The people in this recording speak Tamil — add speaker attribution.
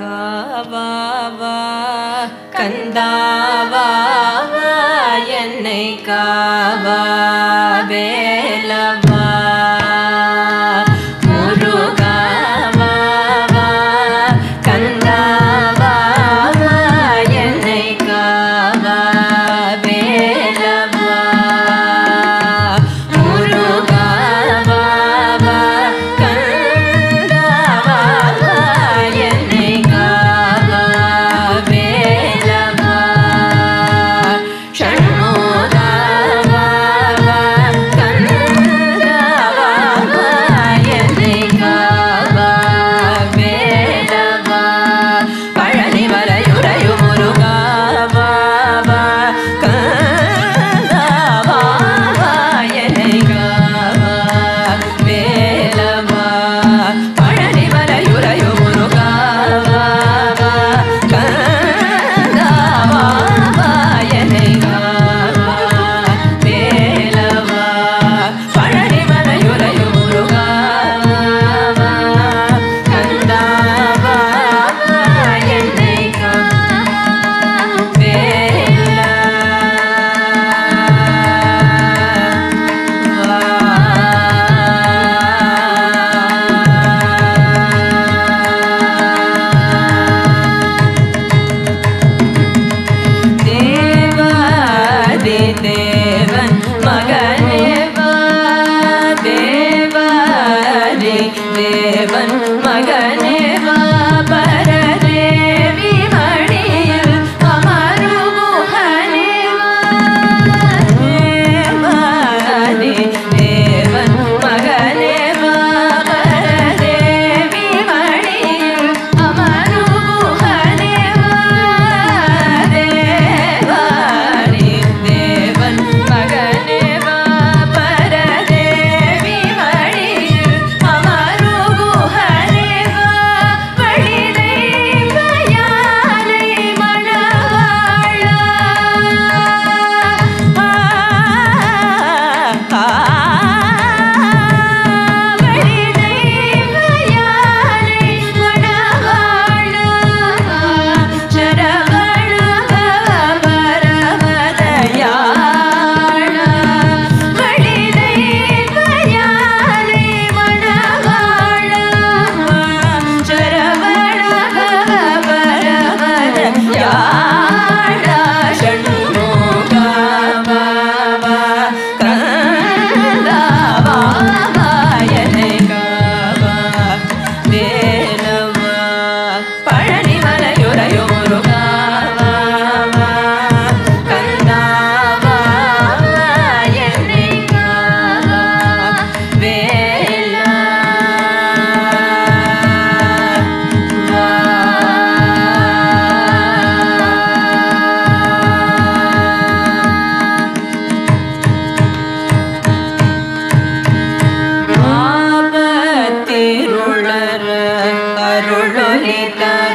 Speaker 1: காவாவா? கந்தாவா என்னை காவா? Hare